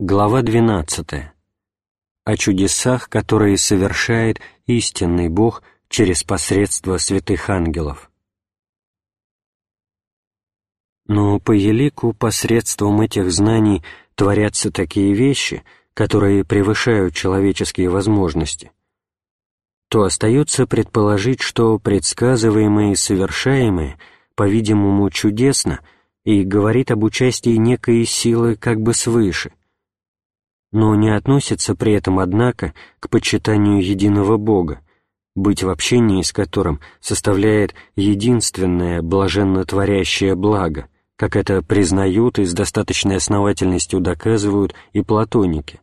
Глава 12. О чудесах, которые совершает истинный Бог через посредство святых ангелов. Но по елику посредством этих знаний творятся такие вещи, которые превышают человеческие возможности, то остается предположить, что предсказываемое и совершаемое, по-видимому, чудесно и говорит об участии некой силы как бы свыше – но не относится при этом, однако, к почитанию единого Бога, быть в общении с которым составляет единственное блаженно творящее благо, как это признают и с достаточной основательностью доказывают и платоники.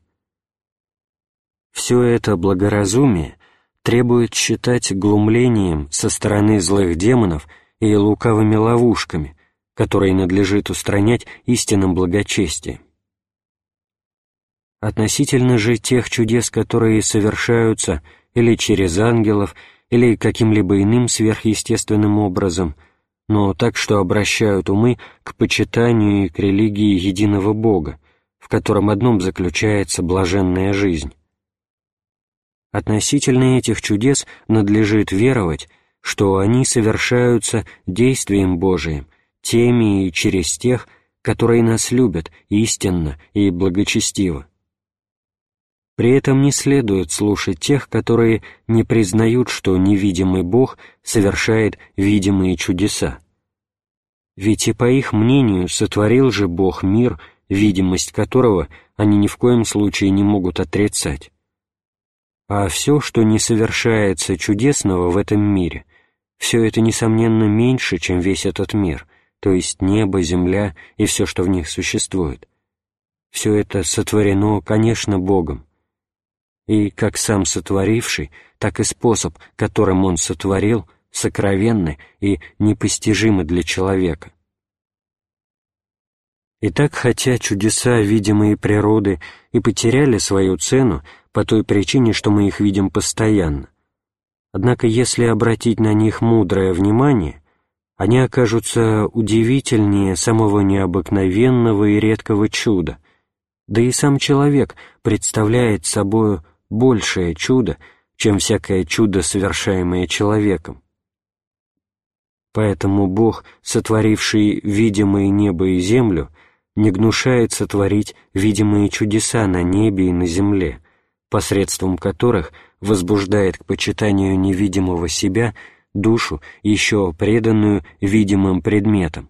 Все это благоразумие требует считать глумлением со стороны злых демонов и лукавыми ловушками, которые надлежит устранять истинным благочестием. Относительно же тех чудес, которые совершаются или через ангелов, или каким-либо иным сверхъестественным образом, но так, что обращают умы к почитанию и к религии единого Бога, в котором одном заключается блаженная жизнь. Относительно этих чудес надлежит веровать, что они совершаются действием Божиим, теми и через тех, которые нас любят истинно и благочестиво. При этом не следует слушать тех, которые не признают, что невидимый Бог совершает видимые чудеса. Ведь и по их мнению сотворил же Бог мир, видимость которого они ни в коем случае не могут отрицать. А все, что не совершается чудесного в этом мире, все это, несомненно, меньше, чем весь этот мир, то есть небо, земля и все, что в них существует. Все это сотворено, конечно, Богом, и как сам сотворивший, так и способ, которым он сотворил, сокровенны и непостижимы для человека. Итак, хотя чудеса, видимые природы, и потеряли свою цену по той причине, что мы их видим постоянно, однако если обратить на них мудрое внимание, они окажутся удивительнее самого необыкновенного и редкого чуда, да и сам человек представляет собою большее чудо, чем всякое чудо, совершаемое человеком. Поэтому Бог, сотворивший видимое небо и землю, не гнушает сотворить видимые чудеса на небе и на земле, посредством которых возбуждает к почитанию невидимого себя душу, еще преданную видимым предметам.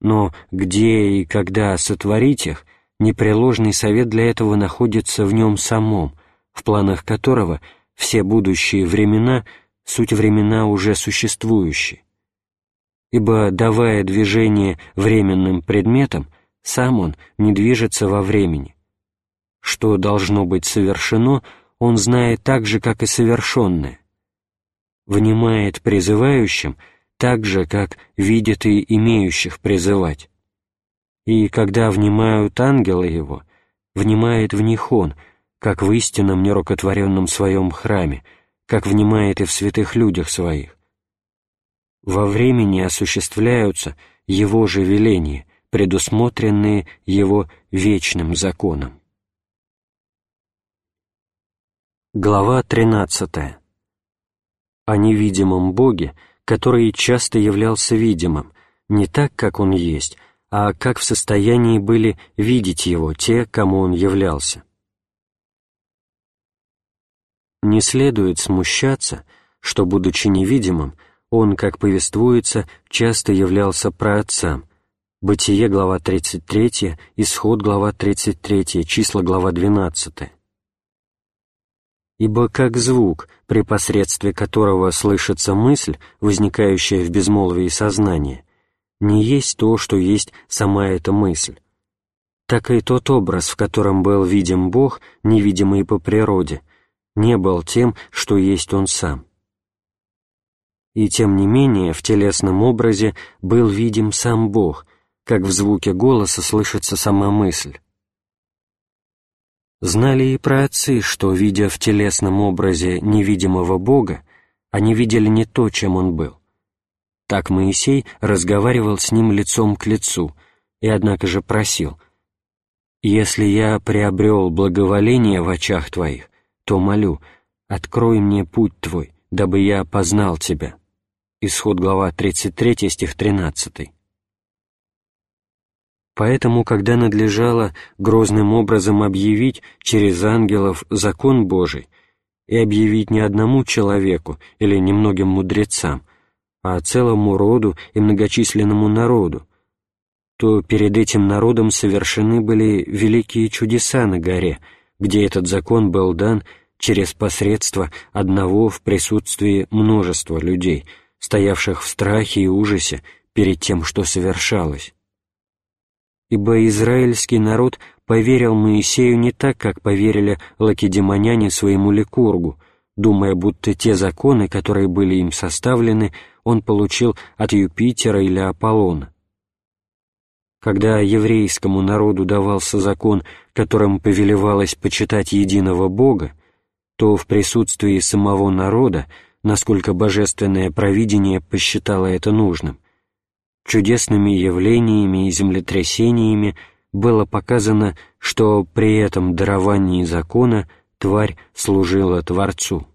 Но где и когда сотворить их, непреложный совет для этого находится в нем самом, в планах которого все будущие времена — суть времена уже существующие. Ибо, давая движение временным предметам, сам он не движется во времени. Что должно быть совершено, он знает так же, как и совершенное. Внимает призывающим так же, как видит и имеющих призывать и когда внимают ангелы его, внимает в них он, как в истинном нерукотворенном своем храме, как внимает и в святых людях своих. Во времени осуществляются его же веления, предусмотренные его вечным законом. Глава 13. О невидимом Боге, который часто являлся видимым, не так, как он есть, а как в состоянии были видеть его те, кому он являлся. Не следует смущаться, что, будучи невидимым, он, как повествуется, часто являлся праотцам. Бытие, глава 33, Исход, глава 33, числа, глава 12. Ибо как звук, при посредстве которого слышится мысль, возникающая в безмолвии сознания, не есть то, что есть сама эта мысль. Так и тот образ, в котором был видим Бог, невидимый по природе, не был тем, что есть Он сам. И тем не менее в телесном образе был видим сам Бог, как в звуке голоса слышится сама мысль. Знали и про отцы, что, видя в телесном образе невидимого Бога, они видели не то, чем Он был. Так Моисей разговаривал с ним лицом к лицу и, однако же, просил «Если я приобрел благоволение в очах Твоих, то молю, открой мне путь Твой, дабы я познал Тебя». Исход глава 33, стих 13. Поэтому, когда надлежало грозным образом объявить через ангелов закон Божий и объявить не одному человеку или немногим мудрецам, а целому роду и многочисленному народу, то перед этим народом совершены были великие чудеса на горе, где этот закон был дан через посредство одного в присутствии множества людей, стоявших в страхе и ужасе перед тем, что совершалось. Ибо израильский народ поверил Моисею не так, как поверили лакедемоняне своему Ликургу, думая, будто те законы, которые были им составлены, он получил от Юпитера или Аполлона. Когда еврейскому народу давался закон, которым повелевалось почитать единого Бога, то в присутствии самого народа, насколько божественное провидение посчитало это нужным, чудесными явлениями и землетрясениями было показано, что при этом даровании закона тварь служила Творцу.